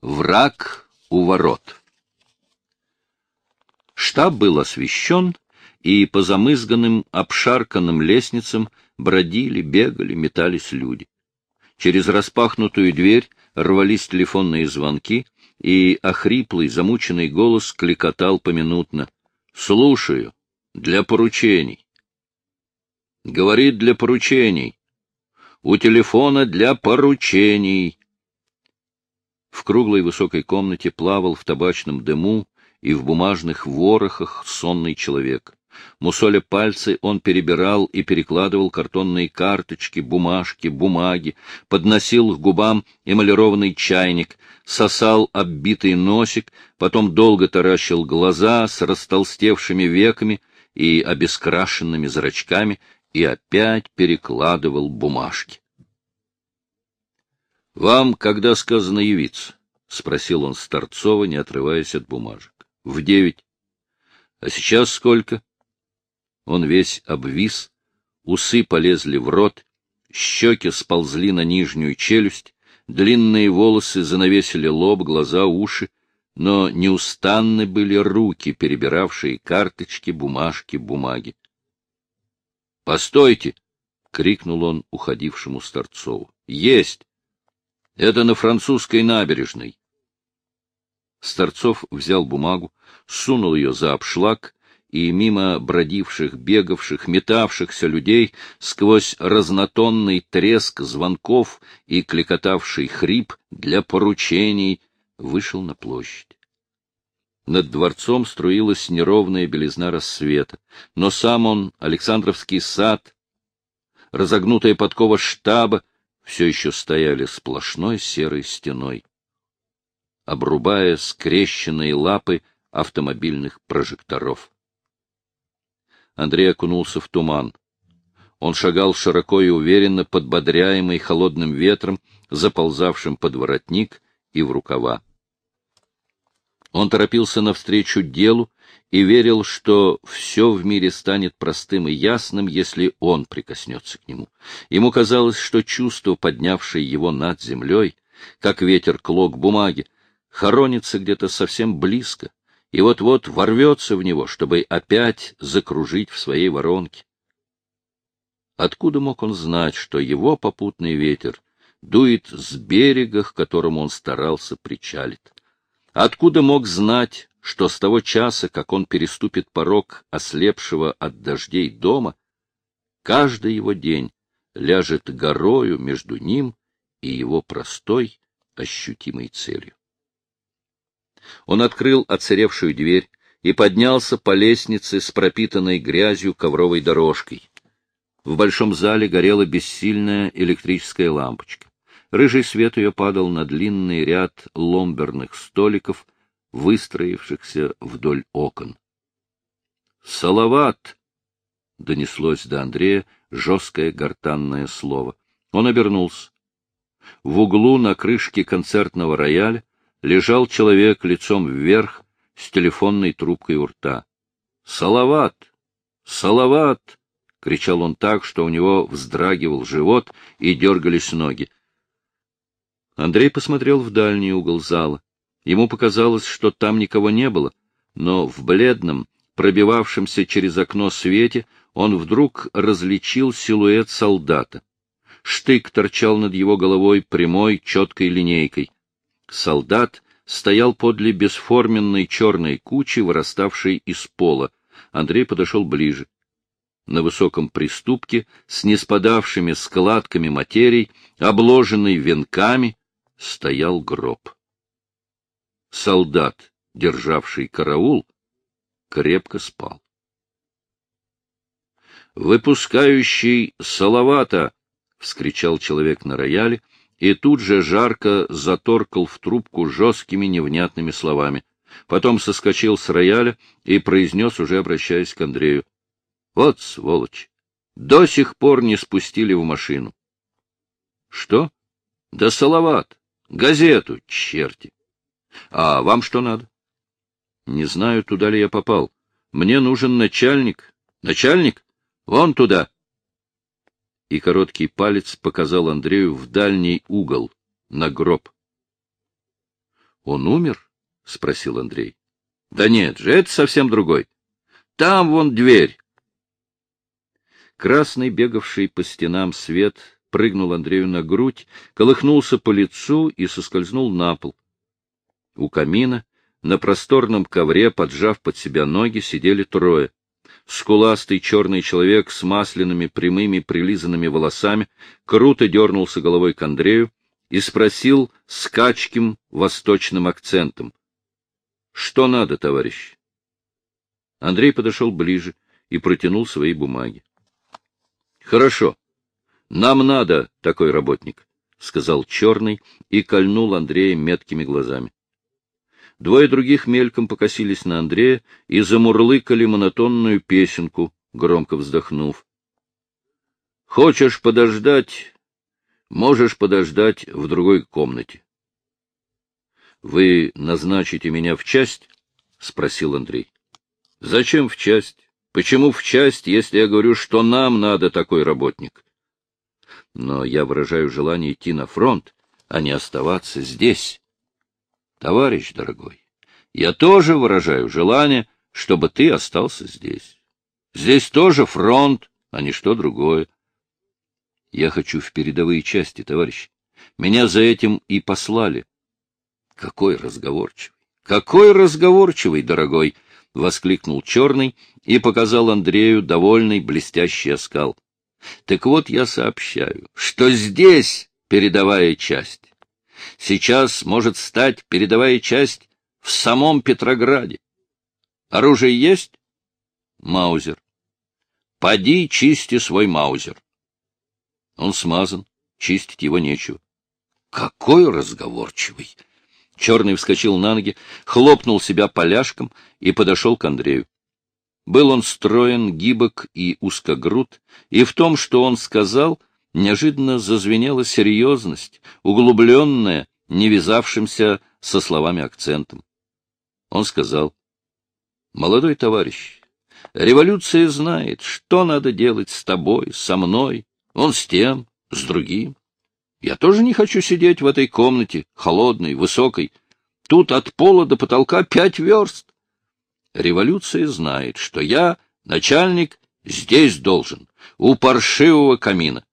Враг у ворот. Штаб был освещен, и по замызганным, обшарканным лестницам бродили, бегали, метались люди. Через распахнутую дверь рвались телефонные звонки, и охриплый, замученный голос кликотал поминутно. — Слушаю. Для поручений. Говорит для поручений. У телефона для поручений. В круглой высокой комнате плавал в табачном дыму и в бумажных ворохах сонный человек. Мусоля пальцы, он перебирал и перекладывал картонные карточки, бумажки, бумаги, подносил к губам эмалированный чайник, сосал оббитый носик, потом долго таращил глаза с растолстевшими веками и обескрашенными зрачками и опять перекладывал бумажки. — Вам когда сказано явиться? — спросил он Старцова, не отрываясь от бумажек. — В девять. — А сейчас сколько? Он весь обвис, усы полезли в рот, щеки сползли на нижнюю челюсть, длинные волосы занавесили лоб, глаза, уши, но неустанны были руки, перебиравшие карточки, бумажки, бумаги. — Постойте! — крикнул он уходившему Старцову. — Есть! Это на французской набережной. Старцов взял бумагу, сунул ее за обшлаг, и мимо бродивших, бегавших, метавшихся людей, сквозь разнотонный треск звонков и клекотавший хрип для поручений, вышел на площадь. Над дворцом струилась неровная белизна рассвета, но сам он, Александровский сад, разогнутая подкова штаба, все еще стояли сплошной серой стеной, обрубая скрещенные лапы автомобильных прожекторов. Андрей окунулся в туман. Он шагал широко и уверенно, подбодряемый холодным ветром, заползавшим под воротник и в рукава. Он торопился навстречу делу и верил, что все в мире станет простым и ясным, если он прикоснется к нему. Ему казалось, что чувство, поднявшее его над землей, как ветер клок бумаги, хоронится где-то совсем близко и вот-вот ворвется в него, чтобы опять закружить в своей воронке. Откуда мог он знать, что его попутный ветер дует с берега, к которому он старался причалить? Откуда мог знать, что с того часа, как он переступит порог ослепшего от дождей дома, каждый его день ляжет горою между ним и его простой, ощутимой целью? Он открыл оцаревшую дверь и поднялся по лестнице с пропитанной грязью ковровой дорожкой. В большом зале горела бессильная электрическая лампочка. Рыжий свет ее падал на длинный ряд ломберных столиков, выстроившихся вдоль окон. «Салават!» — донеслось до Андрея жесткое гортанное слово. Он обернулся. В углу на крышке концертного рояля лежал человек лицом вверх с телефонной трубкой у рта. «Салават! Салават!» — кричал он так, что у него вздрагивал живот и дергались ноги. Андрей посмотрел в дальний угол зала. Ему показалось, что там никого не было, но в бледном, пробивавшемся через окно свете, он вдруг различил силуэт солдата. Штык торчал над его головой прямой, четкой линейкой. Солдат стоял подле бесформенной черной кучи, выраставшей из пола. Андрей подошел ближе. На высоком приступке, с неспадавшими складками материй, обложенный венками, стоял гроб. Солдат, державший караул, крепко спал. «Выпускающий Салавата!» — вскричал человек на рояле, и тут же жарко заторкал в трубку жесткими невнятными словами. Потом соскочил с рояля и произнес, уже обращаясь к Андрею. — Вот сволочь! До сих пор не спустили в машину. — Что? — Да Салават! Газету, черти! А вам что надо? Не знаю, туда ли я попал. Мне нужен начальник. Начальник? Вон туда. И короткий палец показал Андрею в дальний угол, на гроб. Он умер? — спросил Андрей. — Да нет же, это совсем другой. Там вон дверь. Красный, бегавший по стенам свет, прыгнул Андрею на грудь, колыхнулся по лицу и соскользнул на пол. У камина, на просторном ковре, поджав под себя ноги, сидели трое. Скуластый черный человек с масляными прямыми прилизанными волосами круто дернулся головой к Андрею и спросил с качким восточным акцентом. — Что надо, товарищ? Андрей подошел ближе и протянул свои бумаги. — Хорошо. Нам надо такой работник, — сказал Черный и кольнул Андрея меткими глазами. Двое других мельком покосились на Андрея и замурлыкали монотонную песенку, громко вздохнув. — Хочешь подождать? Можешь подождать в другой комнате. — Вы назначите меня в часть? — спросил Андрей. Зачем в часть? Почему в часть, если я говорю, что нам надо такой работник? Но я выражаю желание идти на фронт, а не оставаться здесь. Товарищ дорогой, я тоже выражаю желание, чтобы ты остался здесь. Здесь тоже фронт, а не что другое. Я хочу в передовые части, товарищ. Меня за этим и послали. Какой разговорчивый! Какой разговорчивый, дорогой! — воскликнул Черный и показал Андрею довольный блестящий оскал. — Так вот я сообщаю, что здесь передовая часть. Сейчас может стать передовая часть в самом Петрограде. Оружие есть? Маузер. Поди чисти свой маузер. Он смазан, чистить его нечего. Какой разговорчивый! Черный вскочил на ноги, хлопнул себя поляшком и подошел к Андрею. Был он строен, гибок и узкогруд, и в том, что он сказал, неожиданно зазвенела серьезность, углубленная, не вязавшимся со словами акцентом. Он сказал, «Молодой товарищ, революция знает, что надо делать с тобой, со мной, он с тем, с другим. Я тоже не хочу сидеть в этой комнате, холодной, высокой. Тут от пола до потолка пять верст. Революция знает, что я, начальник, здесь должен, у паршивого камина.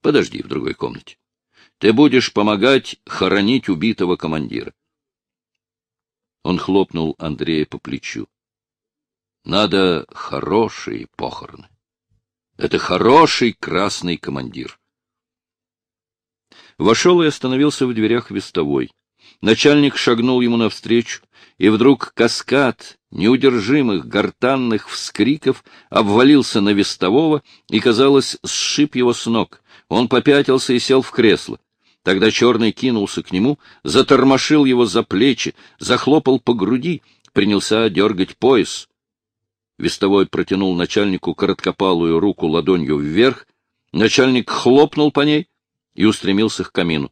Подожди в другой комнате. Ты будешь помогать хоронить убитого командира. Он хлопнул Андрея по плечу. Надо хорошие похороны. Это хороший красный командир. Вошел и остановился в дверях вестовой. Начальник шагнул ему навстречу, и вдруг каскад неудержимых гортанных вскриков обвалился на вестового и, казалось, сшиб его с ног. Он попятился и сел в кресло. Тогда черный кинулся к нему, затормошил его за плечи, захлопал по груди, принялся дергать пояс. Вестовой протянул начальнику короткопалую руку ладонью вверх, начальник хлопнул по ней, и устремился к камину.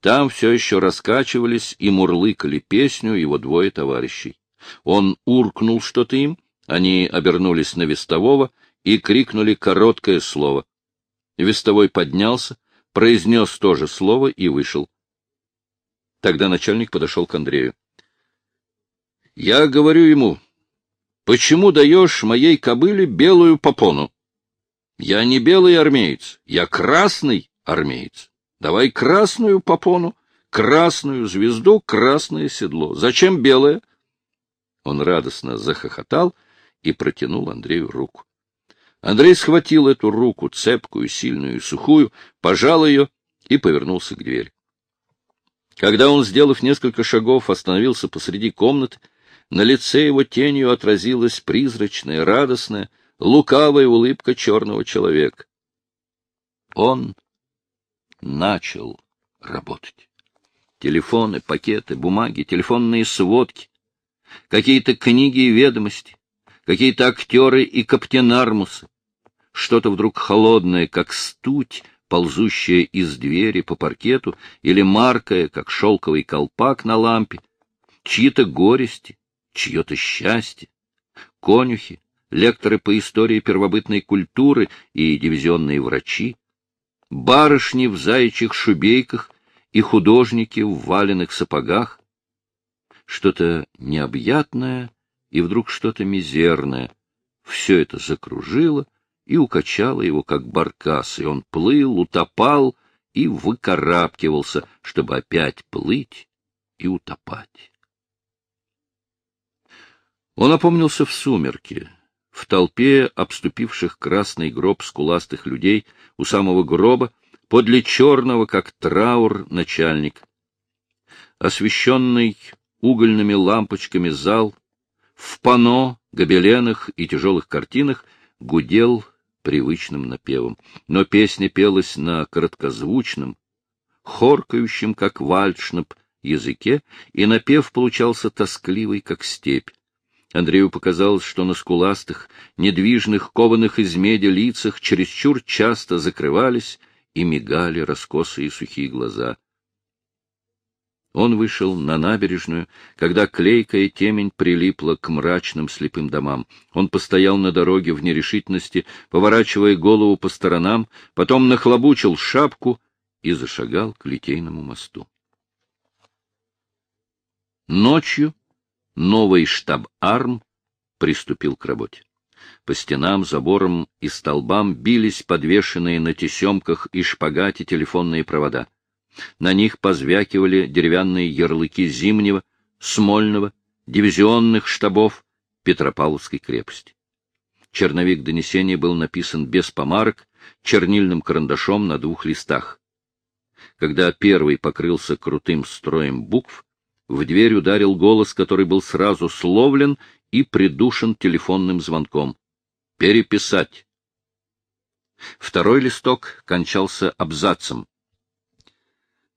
Там все еще раскачивались и мурлыкали песню его двое товарищей. Он уркнул что-то им, они обернулись на вестового и крикнули короткое слово. Вестовой поднялся, произнес то же слово и вышел. Тогда начальник подошел к Андрею. — Я говорю ему, почему даешь моей кобыле белую попону? Я не белый армеец, я красный армеец. Давай красную попону, красную звезду, красное седло. Зачем белое? Он радостно захохотал и протянул Андрею руку. Андрей схватил эту руку, цепкую, сильную и сухую, пожал ее и повернулся к двери. Когда он, сделав несколько шагов, остановился посреди комнаты, на лице его тенью отразилась призрачная, радостная, лукавая улыбка черного человека. Он начал работать. Телефоны, пакеты, бумаги, телефонные сводки, какие-то книги и ведомости, какие-то актеры и каптенармусы, что-то вдруг холодное, как стуть, ползущая из двери по паркету, или маркая, как шелковый колпак на лампе, чьи-то горести, чье-то счастье, конюхи, лекторы по истории первобытной культуры и дивизионные врачи, барышни в заячьих шубейках и художники в валенных сапогах. Что-то необъятное и вдруг что-то мизерное. Все это закружило и укачало его, как баркас, и он плыл, утопал и выкарабкивался, чтобы опять плыть и утопать. Он опомнился в сумерки, в толпе обступивших красный гроб скуластых людей у самого гроба, подле черного, как траур, начальник. Освещенный угольными лампочками зал, в пано, гобеленах и тяжелых картинах гудел привычным напевом, но песня пелась на короткозвучном, хоркающем, как вальшнап, языке, и напев получался тоскливый, как степь. Андрею показалось, что на скуластых, недвижных, кованых из меди лицах чересчур часто закрывались и мигали раскосые сухие глаза. Он вышел на набережную, когда клейкая темень прилипла к мрачным слепым домам. Он постоял на дороге в нерешительности, поворачивая голову по сторонам, потом нахлобучил шапку и зашагал к Литейному мосту. Ночью новый штаб арм приступил к работе. По стенам, заборам и столбам бились подвешенные на тесемках и шпагате телефонные провода. На них позвякивали деревянные ярлыки Зимнего, Смольного, дивизионных штабов Петропавловской крепости. Черновик донесения был написан без помарок, чернильным карандашом на двух листах. Когда первый покрылся крутым строем букв, в дверь ударил голос, который был сразу словлен и придушен телефонным звонком. «Переписать!» Второй листок кончался абзацем.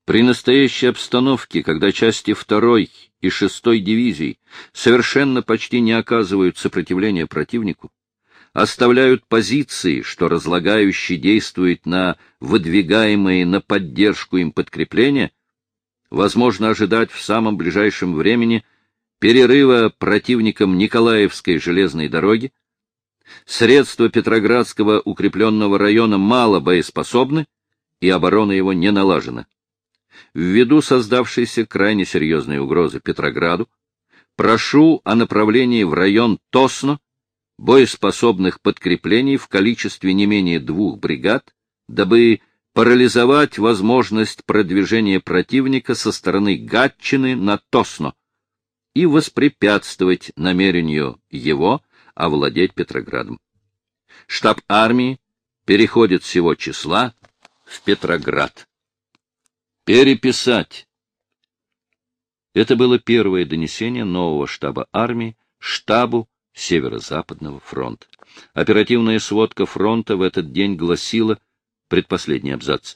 При настоящей обстановке, когда части второй и шестой дивизий совершенно почти не оказывают сопротивления противнику, оставляют позиции, что разлагающий действует на выдвигаемые на поддержку им подкрепления, возможно ожидать в самом ближайшем времени перерыва противникам Николаевской железной дороги, средства Петроградского укрепленного района мало боеспособны, и оборона его не налажена. Ввиду создавшейся крайне серьезной угрозы Петрограду, прошу о направлении в район Тосно боеспособных подкреплений в количестве не менее двух бригад, дабы парализовать возможность продвижения противника со стороны Гатчины на Тосно и воспрепятствовать намерению его овладеть Петроградом. Штаб армии переходит всего числа в Петроград. Переписать. Это было первое донесение нового штаба армии штабу Северо-Западного фронта. Оперативная сводка фронта в этот день гласила — Предпоследний абзац.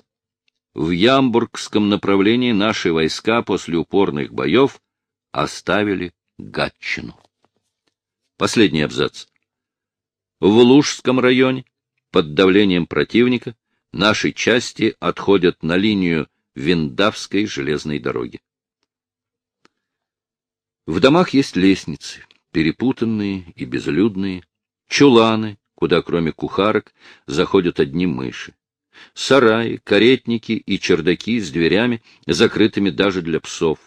В Ямбургском направлении наши войска после упорных боев оставили Гатчину. Последний абзац. В Лужском районе под давлением противника наши части отходят на линию Виндавской железной дороги. В домах есть лестницы, перепутанные и безлюдные, чуланы, куда кроме кухарок заходят одни мыши сараи, каретники и чердаки с дверями, закрытыми даже для псов,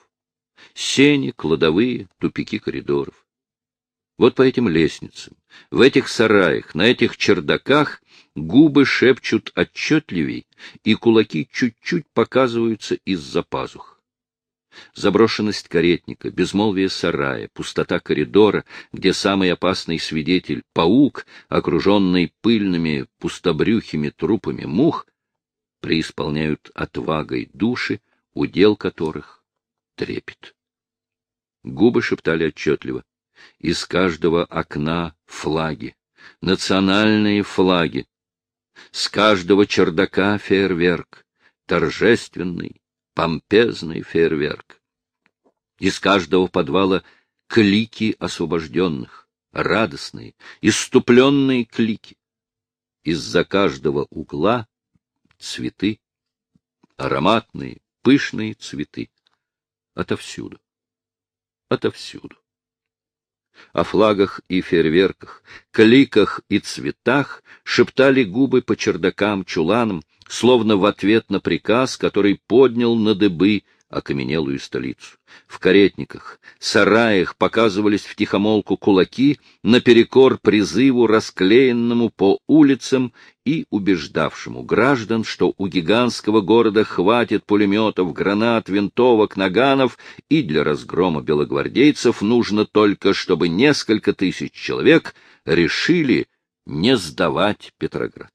сени, кладовые, тупики коридоров. Вот по этим лестницам, в этих сараях, на этих чердаках губы шепчут отчетливей, и кулаки чуть-чуть показываются из-за пазух. Заброшенность каретника, безмолвие сарая, пустота коридора, где самый опасный свидетель — паук, окруженный пыльными пустобрюхими трупами мух, преисполняют отвагой души, удел которых трепет. Губы шептали отчетливо. Из каждого окна флаги, национальные флаги. С каждого чердака фейерверк, торжественный, помпезный фейерверк. Из каждого подвала клики освобожденных, радостные, иступленные клики. Из-за каждого угла цветы, ароматные, пышные цветы. Отовсюду, отовсюду. О флагах и фейерверках, кликах и цветах шептали губы по чердакам, чуланам, словно в ответ на приказ, который поднял на дыбы окаменелую столицу. В каретниках, сараях показывались втихомолку кулаки наперекор призыву, расклеенному по улицам и убеждавшему граждан, что у гигантского города хватит пулеметов, гранат, винтовок, наганов, и для разгрома белогвардейцев нужно только, чтобы несколько тысяч человек решили не сдавать Петроград.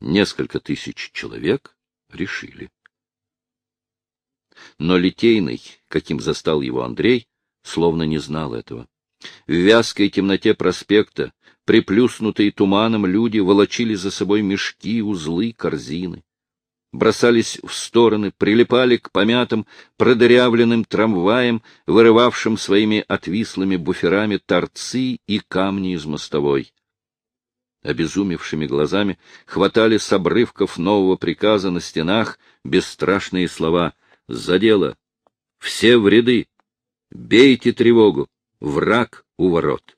Несколько тысяч человек решили. Но Литейный, каким застал его Андрей, словно не знал этого. В вязкой темноте проспекта, приплюснутые туманом, люди волочили за собой мешки, узлы, корзины. Бросались в стороны, прилипали к помятым, продырявленным трамваям, вырывавшим своими отвислыми буферами торцы и камни из мостовой. Обезумевшими глазами хватали с обрывков нового приказа на стенах бесстрашные слова — за дело! Все в ряды! Бейте тревогу! Враг у ворот!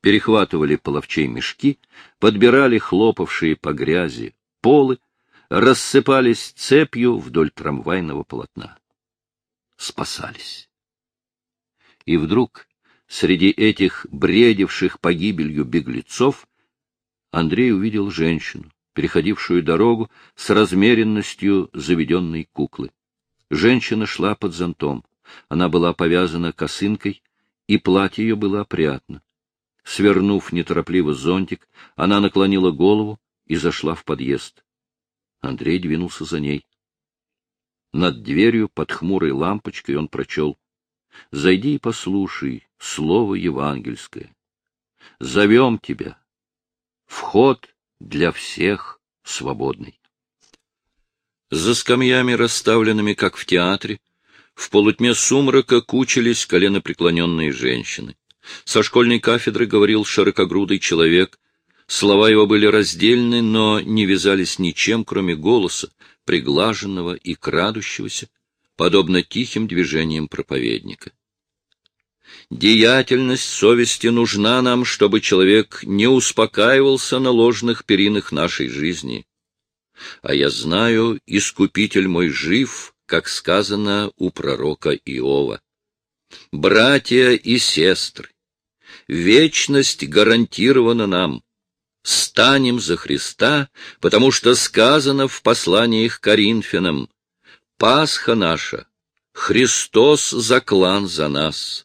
Перехватывали половчей мешки, подбирали хлопавшие по грязи полы, рассыпались цепью вдоль трамвайного полотна. Спасались. И вдруг среди этих бредивших погибелью беглецов Андрей увидел женщину, переходившую дорогу с размеренностью заведенной куклы. Женщина шла под зонтом. Она была повязана косынкой, и платье ее было опрятно. Свернув неторопливо зонтик, она наклонила голову и зашла в подъезд. Андрей двинулся за ней. Над дверью под хмурой лампочкой он прочел. — Зайди и послушай слово евангельское. Зовем тебя. Вход для всех свободный. За скамьями, расставленными, как в театре, в полутьме сумрака кучились коленопреклоненные женщины. Со школьной кафедры говорил широкогрудый человек. Слова его были раздельны, но не вязались ничем, кроме голоса, приглаженного и крадущегося, подобно тихим движениям проповедника. Деятельность совести нужна нам, чтобы человек не успокаивался на ложных перинах нашей жизни. А я знаю, Искупитель мой жив, как сказано у пророка Иова. Братья и сестры, вечность гарантирована нам. Станем за Христа, потому что сказано в посланиях Коринфянам, «Пасха наша, Христос заклан за нас».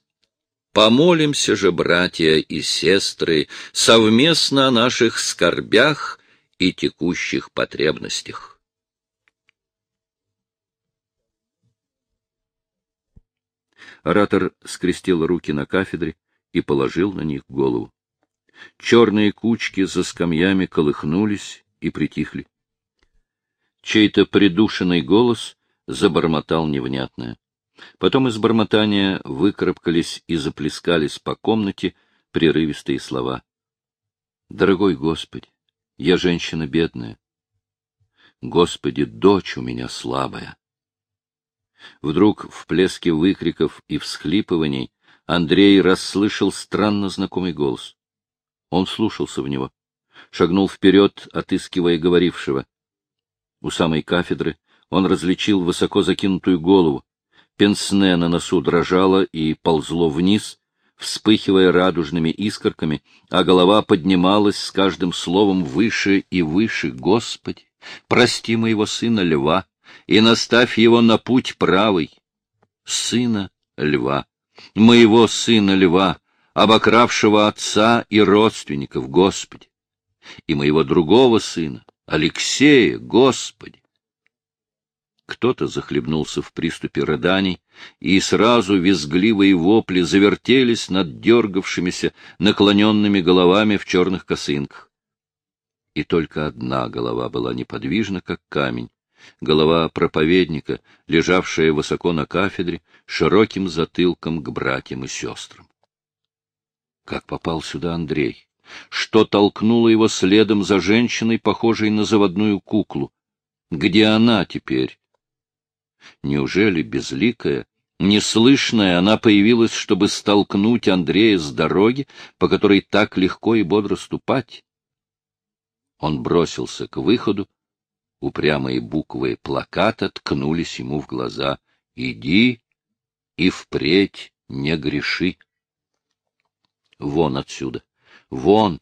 Помолимся же, братья и сестры, совместно о наших скорбях и текущих потребностях. Оратор скрестил руки на кафедре и положил на них голову. Черные кучки за скамьями колыхнулись и притихли. Чей-то придушенный голос забормотал невнятное. Потом из бормотания выкарабкались и заплескались по комнате прерывистые слова. «Дорогой Господи, я женщина бедная. Господи, дочь у меня слабая». Вдруг в плеске выкриков и всхлипываний Андрей расслышал странно знакомый голос. Он слушался в него, шагнул вперед, отыскивая говорившего. У самой кафедры он различил высоко закинутую голову, Пенсне на носу дрожало и ползло вниз, вспыхивая радужными искорками, а голова поднималась с каждым словом выше и выше. Господи, прости моего сына льва и наставь его на путь правый. Сына льва, моего сына льва, обокравшего отца и родственников, Господи, и моего другого сына, Алексея, Господи, кто-то захлебнулся в приступе рыданий, и сразу визгливые вопли завертелись над дергавшимися, наклоненными головами в черных косынках. И только одна голова была неподвижна, как камень, голова проповедника, лежавшая высоко на кафедре, широким затылком к братьям и сестрам. Как попал сюда Андрей? Что толкнуло его следом за женщиной, похожей на заводную куклу? Где она теперь? Неужели безликая, Неслышная, она появилась, чтобы столкнуть Андрея с дороги, по которой так легко и бодро ступать. Он бросился к выходу. Упрямые буквы плаката ткнулись ему в глаза. «Иди и впредь не греши». Вон отсюда, вон,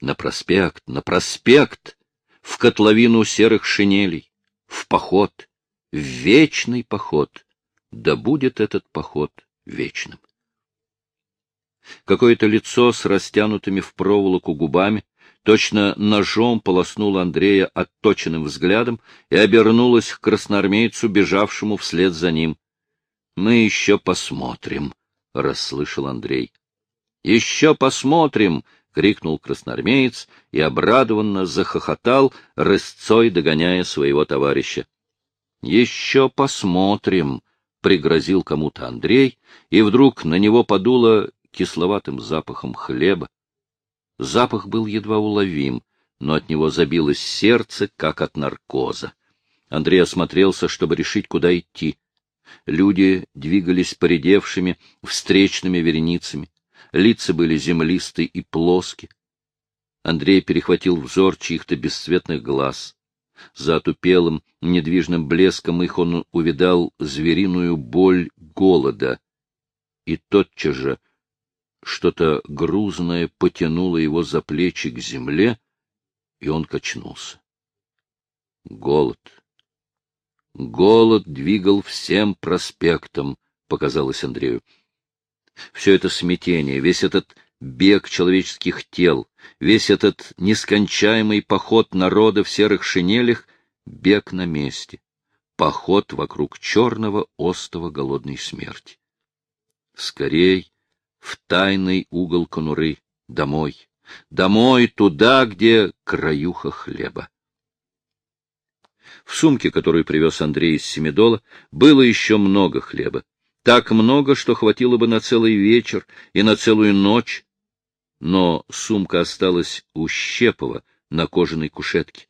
на проспект, на проспект, в котловину серых шинелей, в поход, в вечный поход — да будет этот поход вечным. Какое-то лицо с растянутыми в проволоку губами точно ножом полоснуло Андрея отточенным взглядом и обернулось к красноармейцу, бежавшему вслед за ним. — Мы еще посмотрим, — расслышал Андрей. — Еще посмотрим! — крикнул красноармеец и обрадованно захохотал, рысцой догоняя своего товарища. — Еще посмотрим! — пригрозил кому-то Андрей, и вдруг на него подуло кисловатым запахом хлеба. Запах был едва уловим, но от него забилось сердце, как от наркоза. Андрей осмотрелся, чтобы решить, куда идти. Люди двигались поредевшими, встречными вереницами. Лица были землистые и плоски. Андрей перехватил взор чьих-то бесцветных глаз. За отупелым, недвижным блеском их он увидал звериную боль голода. И тотчас же что-то грузное потянуло его за плечи к земле, и он качнулся. Голод. Голод двигал всем проспектом, показалось Андрею. Все это смятение, весь этот бег человеческих тел, весь этот нескончаемый поход народа в серых шинелях — бег на месте, поход вокруг черного остова голодной смерти. Скорей в тайный угол конуры, домой, домой туда, где краюха хлеба. В сумке, которую привез Андрей из Семидола, было еще много хлеба. Так много, что хватило бы на целый вечер и на целую ночь, но сумка осталась у Щепова на кожаной кушетке.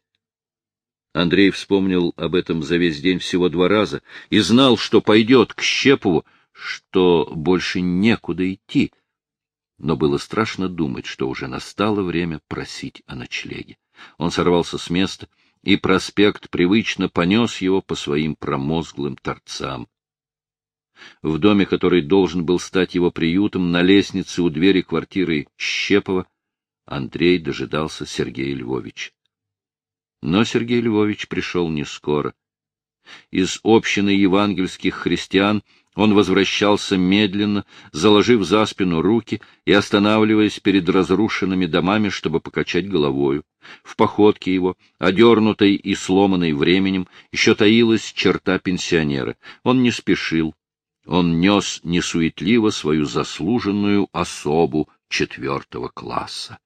Андрей вспомнил об этом за весь день всего два раза и знал, что пойдет к Щепову, что больше некуда идти. Но было страшно думать, что уже настало время просить о ночлеге. Он сорвался с места, и проспект привычно понес его по своим промозглым торцам. В доме, который должен был стать его приютом, на лестнице у двери квартиры Щепова, Андрей дожидался Сергея Львовича. Но Сергей Львович пришел не скоро. Из общины евангельских христиан он возвращался медленно, заложив за спину руки и останавливаясь перед разрушенными домами, чтобы покачать головою. В походке его, одернутой и сломанной временем, еще таилась черта пенсионера. Он не спешил, он нес несуетливо свою заслуженную особу четвертого класса.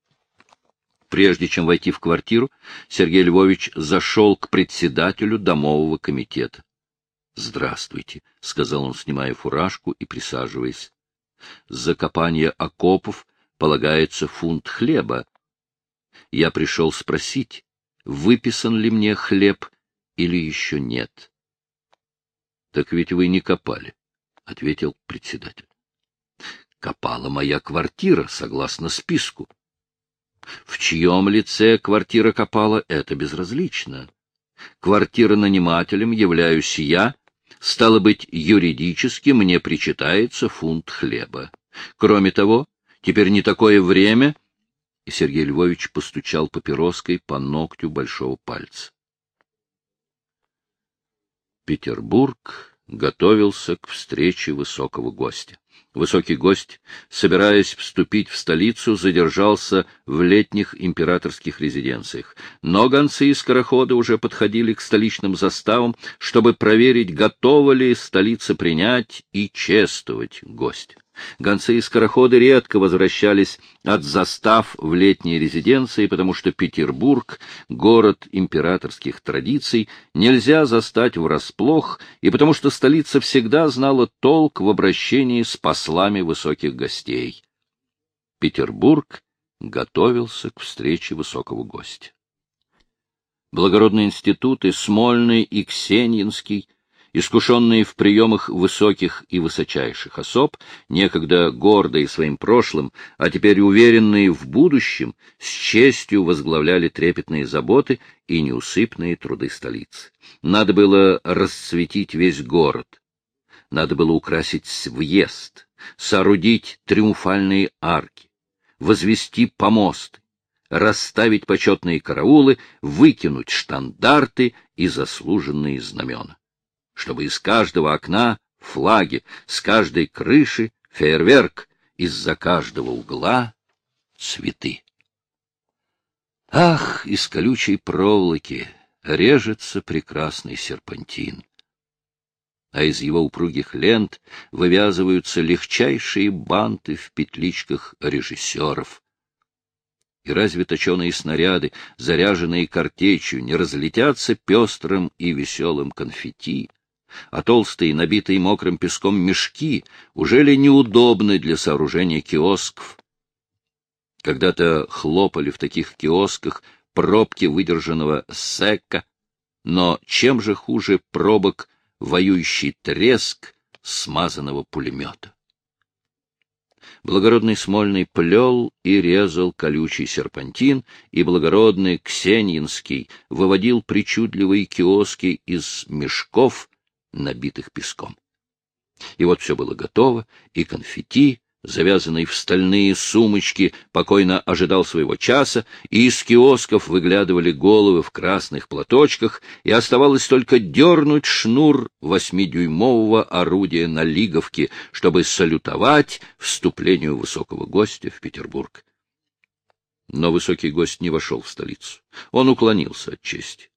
Прежде чем войти в квартиру, Сергей Львович зашел к председателю домового комитета. — Здравствуйте, — сказал он, снимая фуражку и присаживаясь. — За копание окопов полагается фунт хлеба. Я пришел спросить, выписан ли мне хлеб или еще нет. — Так ведь вы не копали. — ответил председатель. — Копала моя квартира, согласно списку. В чьем лице квартира копала, это безразлично. Квартира нанимателем являюсь я, стало быть, юридически мне причитается фунт хлеба. Кроме того, теперь не такое время, и Сергей Львович постучал папироской по ногтю большого пальца. Петербург готовился к встрече высокого гостя. Высокий гость, собираясь вступить в столицу, задержался в летних императорских резиденциях. Но гонцы и скороходы уже подходили к столичным заставам, чтобы проверить, готова ли столица принять и чествовать гостя. Гонцы и скороходы редко возвращались от застав в летние резиденции, потому что Петербург, город императорских традиций, нельзя застать врасплох, и потому что столица всегда знала толк в обращении с послами высоких гостей. Петербург готовился к встрече высокого гостя. Благородные институты, Смольный и Ксеньинский, искушенные в приемах высоких и высочайших особ, некогда гордые своим прошлым, а теперь уверенные в будущем, с честью возглавляли трепетные заботы и неусыпные труды столицы. Надо было расцветить весь город. Надо было украсить въезд, соорудить триумфальные арки, возвести помосты, расставить почетные караулы, выкинуть штандарты и заслуженные знамена чтобы из каждого окна флаги, с каждой крыши фейерверк, из-за каждого угла цветы. Ах, из колючей проволоки режется прекрасный серпантин, а из его упругих лент вывязываются легчайшие банты в петличках режиссеров. И разве точеные снаряды, заряженные картечью, не разлетятся пестрым и веселым конфетти? А толстые, набитые мокрым песком мешки уже ли неудобны для сооружения киосков. Когда-то хлопали в таких киосках пробки выдержанного сека, но чем же хуже пробок воюющий треск смазанного пулемета? Благородный Смольный плел и резал колючий серпантин, и благородный Ксеньинский выводил причудливые киоски из мешков, набитых песком. И вот все было готово, и конфетти, завязанный в стальные сумочки, покойно ожидал своего часа, и из киосков выглядывали головы в красных платочках, и оставалось только дернуть шнур восьмидюймового орудия на лиговке, чтобы салютовать вступлению высокого гостя в Петербург. Но высокий гость не вошел в столицу. Он уклонился от чести.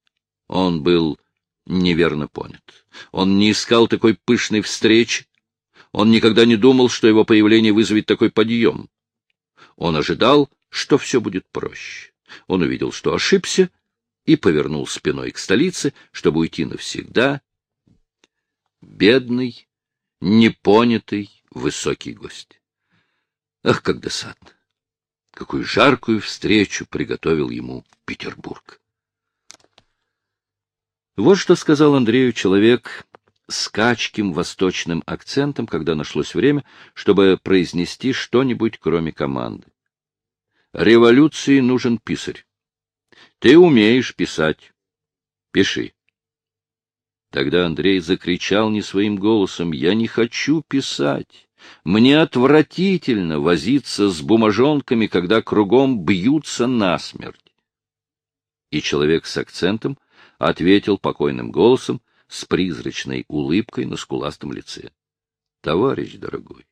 Он был неверно понят. Он не искал такой пышной встречи. Он никогда не думал, что его появление вызовет такой подъем. Он ожидал, что все будет проще. Он увидел, что ошибся, и повернул спиной к столице, чтобы уйти навсегда. Бедный, непонятый, высокий гость. Ах, как досадно! Какую жаркую встречу приготовил ему Петербург! Вот что сказал Андрею человек с качким восточным акцентом, когда нашлось время, чтобы произнести что-нибудь, кроме команды. Революции нужен писарь. Ты умеешь писать. Пиши. Тогда Андрей закричал не своим голосом, «Я не хочу писать. Мне отвратительно возиться с бумажонками, когда кругом бьются насмерть». И человек с акцентом ответил покойным голосом с призрачной улыбкой на скуластом лице. — Товарищ дорогой,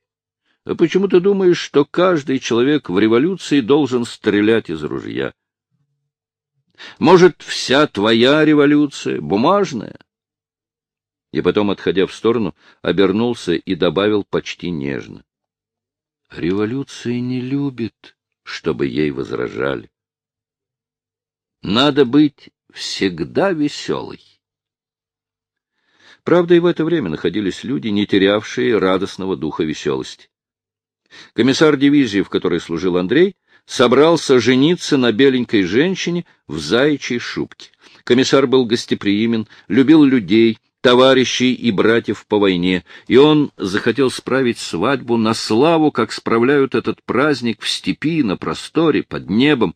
а почему ты думаешь, что каждый человек в революции должен стрелять из ружья? Может, вся твоя революция бумажная? И потом, отходя в сторону, обернулся и добавил почти нежно. Революция не любит, чтобы ей возражали. Надо быть всегда веселый. Правда, и в это время находились люди, не терявшие радостного духа веселости. Комиссар дивизии, в которой служил Андрей, собрался жениться на беленькой женщине в заячьей шубке. Комиссар был гостеприимен, любил людей, товарищей и братьев по войне, и он захотел справить свадьбу на славу, как справляют этот праздник в степи, на просторе, под небом.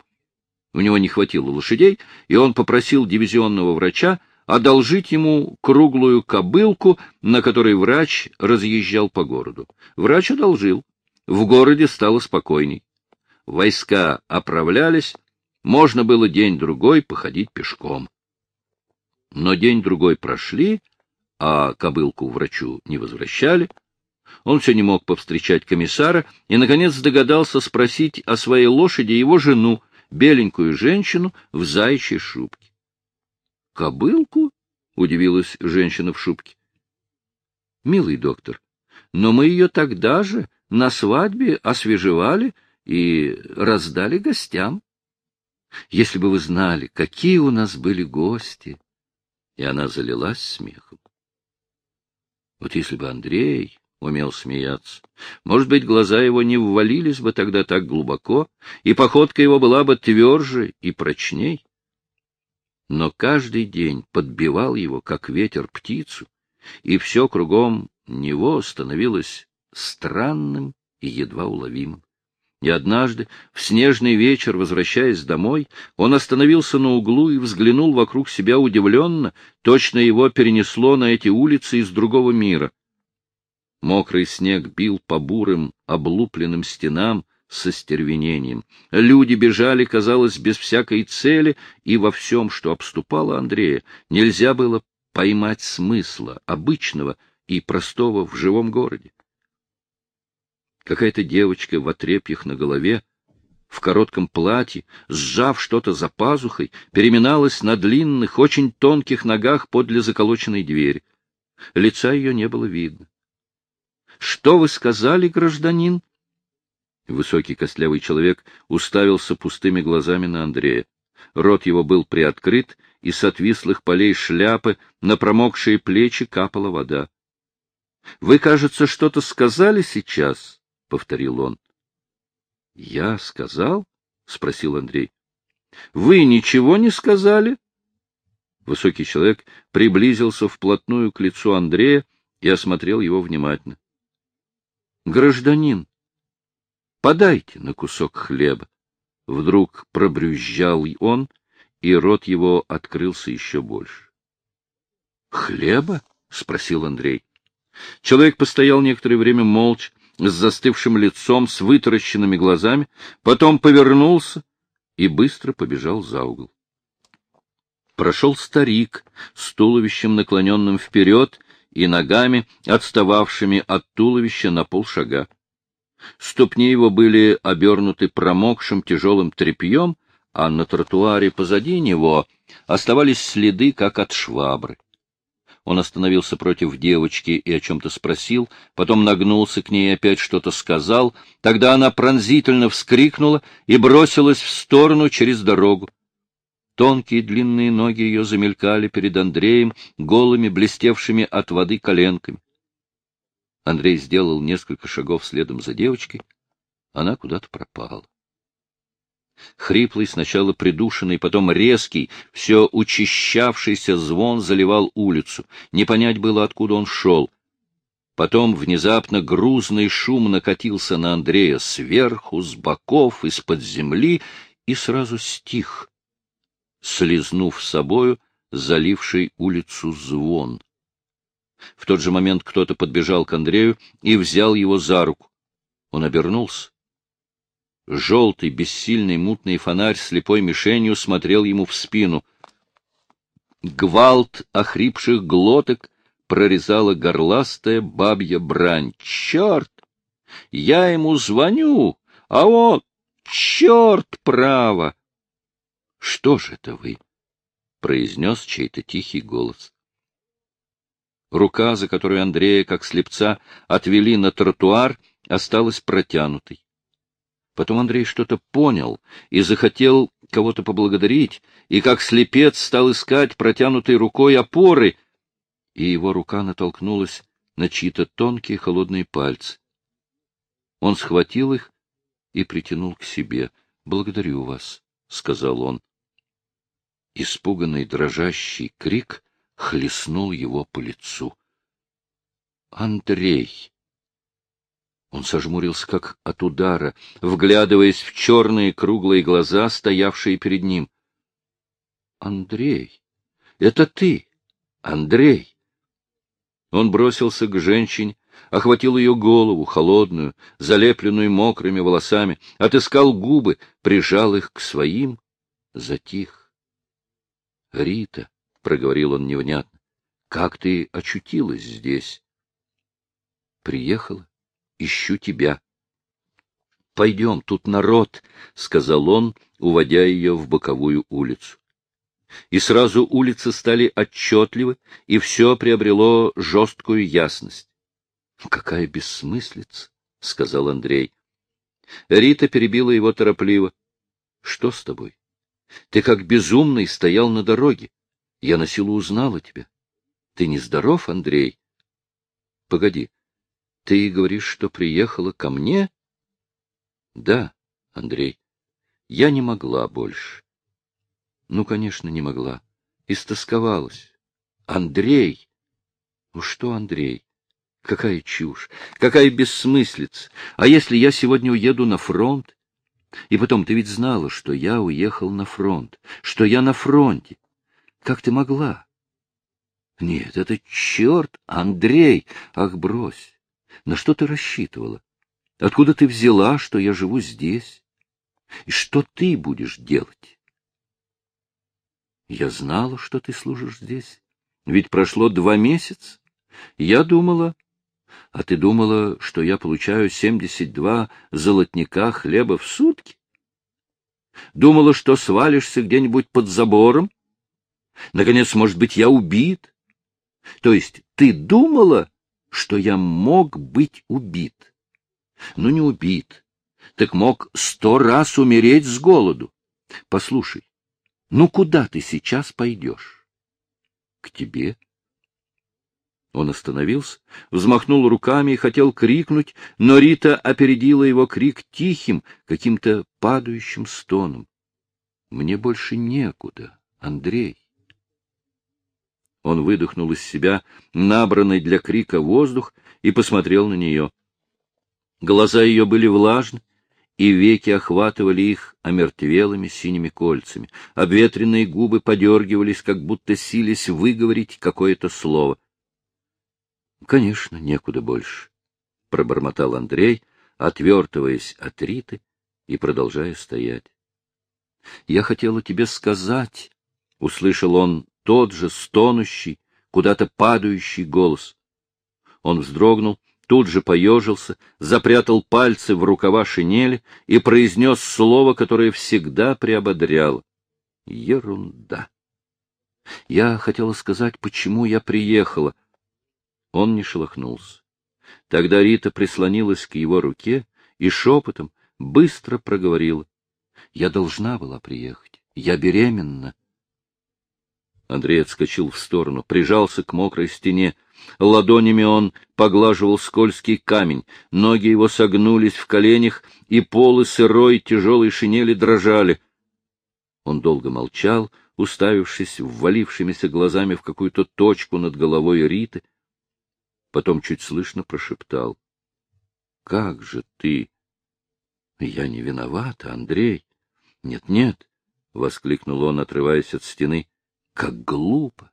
У него не хватило лошадей, и он попросил дивизионного врача одолжить ему круглую кобылку, на которой врач разъезжал по городу. Врач одолжил. В городе стало спокойней. Войска оправлялись, можно было день-другой походить пешком. Но день-другой прошли, а кобылку врачу не возвращали. Он все не мог повстречать комиссара и, наконец, догадался спросить о своей лошади его жену, беленькую женщину в заячьей шубке. — Кобылку? — удивилась женщина в шубке. — Милый доктор, но мы ее тогда же на свадьбе освежевали и раздали гостям. Если бы вы знали, какие у нас были гости! И она залилась смехом. Вот если бы Андрей умел смеяться. Может быть, глаза его не ввалились бы тогда так глубоко, и походка его была бы тверже и прочней. Но каждый день подбивал его, как ветер, птицу, и все кругом него становилось странным и едва уловимым. И однажды, в снежный вечер, возвращаясь домой, он остановился на углу и взглянул вокруг себя удивленно, точно его перенесло на эти улицы из другого мира. Мокрый снег бил по бурым, облупленным стенам со стервенением. Люди бежали, казалось, без всякой цели, и во всем, что обступало Андрея, нельзя было поймать смысла, обычного и простого в живом городе. Какая-то девочка в отрепьях на голове, в коротком платье, сжав что-то за пазухой, переминалась на длинных, очень тонких ногах подле заколоченной двери. Лица ее не было видно. — Что вы сказали, гражданин? Высокий костлявый человек уставился пустыми глазами на Андрея. Рот его был приоткрыт, и с отвислых полей шляпы на промокшие плечи капала вода. — Вы, кажется, что-то сказали сейчас? — повторил он. — Я сказал? — спросил Андрей. — Вы ничего не сказали? Высокий человек приблизился вплотную к лицу Андрея и осмотрел его внимательно. — Гражданин, подайте на кусок хлеба. Вдруг пробрюзжал он, и рот его открылся еще больше. — Хлеба? — спросил Андрей. Человек постоял некоторое время молча, с застывшим лицом, с вытаращенными глазами, потом повернулся и быстро побежал за угол. Прошел старик с туловищем наклоненным вперед и ногами, отстававшими от туловища на полшага. Ступни его были обернуты промокшим тяжелым тряпьем, а на тротуаре позади него оставались следы, как от швабры. Он остановился против девочки и о чем-то спросил, потом нагнулся к ней и опять что-то сказал. Тогда она пронзительно вскрикнула и бросилась в сторону через дорогу. Тонкие длинные ноги ее замелькали перед Андреем, голыми, блестевшими от воды коленками. Андрей сделал несколько шагов следом за девочкой. Она куда-то пропала. Хриплый, сначала придушенный, потом резкий, все учащавшийся звон заливал улицу. Не понять было, откуда он шел. Потом внезапно грузный шум накатился на Андрея сверху, с боков, из-под земли и сразу стих, слезнув собою заливший улицу звон. В тот же момент кто-то подбежал к Андрею и взял его за руку. Он обернулся. Желтый, бессильный, мутный фонарь слепой мишенью смотрел ему в спину. Гвалт охрипших глоток прорезала горластая бабья брань. «Черт! Я ему звоню, а он... Черт, право!» «Что же это вы?» — произнес чей-то тихий голос. Рука, за которую Андрея, как слепца, отвели на тротуар, осталась протянутой. Потом Андрей что-то понял и захотел кого-то поблагодарить, и как слепец стал искать протянутой рукой опоры, и его рука натолкнулась на чьи-то тонкие холодные пальцы. Он схватил их и притянул к себе. — Благодарю вас, — сказал он. Испуганный дрожащий крик хлестнул его по лицу. — Андрей! Он сожмурился, как от удара, вглядываясь в черные круглые глаза, стоявшие перед ним. — Андрей! Это ты! Андрей! Он бросился к женщине, охватил ее голову, холодную, залепленную мокрыми волосами, отыскал губы, прижал их к своим, затих. — Рита, — проговорил он невнятно, — как ты очутилась здесь? — Приехала ищу тебя. — Пойдем, тут народ, — сказал он, уводя ее в боковую улицу. И сразу улицы стали отчетливы, и все приобрело жесткую ясность. — Какая бессмыслица, — сказал Андрей. Рита перебила его торопливо. — Что с тобой? Ты как безумный стоял на дороге. Я на силу узнала тебя. Ты не здоров, Андрей? — Погоди, ты говоришь, что приехала ко мне? Да, Андрей. Я не могла больше. Ну, конечно, не могла. Истосковалась. Андрей! Ну что, Андрей? Какая чушь, какая бессмыслица. А если я сегодня уеду на фронт? И потом, ты ведь знала, что я уехал на фронт, что я на фронте. Как ты могла? Нет, это черт, Андрей! Ах, брось! На что ты рассчитывала? Откуда ты взяла, что я живу здесь? И что ты будешь делать? Я знала, что ты служишь здесь. Ведь прошло два месяца. Я думала... А ты думала, что я получаю семьдесят два золотника хлеба в сутки? Думала, что свалишься где-нибудь под забором? Наконец, может быть, я убит? То есть ты думала, что я мог быть убит? Ну, не убит. Так мог сто раз умереть с голоду. Послушай, ну куда ты сейчас пойдешь? К тебе. Он остановился, взмахнул руками и хотел крикнуть, но Рита опередила его крик тихим, каким-то падающим стоном. — Мне больше некуда, Андрей. Он выдохнул из себя набранный для крика воздух и посмотрел на нее. Глаза ее были влажны, и веки охватывали их омертвелыми синими кольцами. Обветренные губы подергивались, как будто сились выговорить какое-то слово —— Конечно, некуда больше, — пробормотал Андрей, отвертываясь от Риты и продолжая стоять. — Я хотела тебе сказать, — услышал он тот же стонущий, куда-то падающий голос. Он вздрогнул, тут же поежился, запрятал пальцы в рукава шинели и произнес слово, которое всегда приободряло. Ерунда. Я хотела сказать, почему я приехала, — он не шелохнулся. Тогда Рита прислонилась к его руке и шепотом быстро проговорила. — Я должна была приехать. Я беременна. Андрей отскочил в сторону, прижался к мокрой стене. Ладонями он поглаживал скользкий камень, ноги его согнулись в коленях, и полы сырой тяжелой шинели дрожали. Он долго молчал, уставившись ввалившимися глазами в какую-то точку над головой Риты, Потом чуть слышно прошептал. — Как же ты? — Я не виновата, Андрей. Нет, — Нет-нет, — воскликнул он, отрываясь от стены. — Как глупо!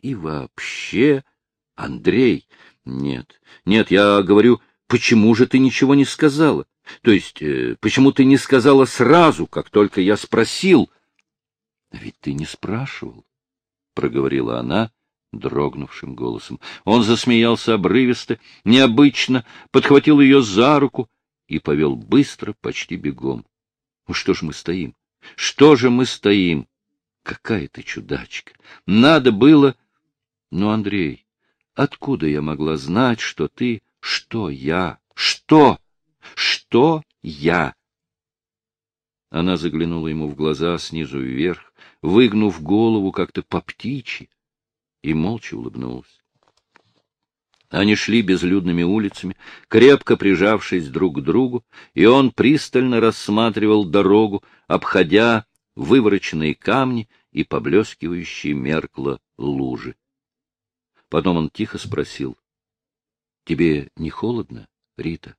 И вообще, Андрей, нет, нет, я говорю, почему же ты ничего не сказала? То есть, э, почему ты не сказала сразу, как только я спросил? — Ведь ты не спрашивал, — проговорила она, дрогнувшим голосом. Он засмеялся обрывисто, необычно, подхватил ее за руку и повел быстро, почти бегом. Ну что ж мы стоим? Что же мы стоим? Какая ты чудачка! Надо было... Ну, Андрей, откуда я могла знать, что ты... Что я? Что? Что я? Она заглянула ему в глаза снизу вверх, выгнув голову как-то по птичьи, и молча улыбнулась. Они шли безлюдными улицами, крепко прижавшись друг к другу, и он пристально рассматривал дорогу, обходя вывороченные камни и поблескивающие меркло лужи. Потом он тихо спросил, — Тебе не холодно, Рита?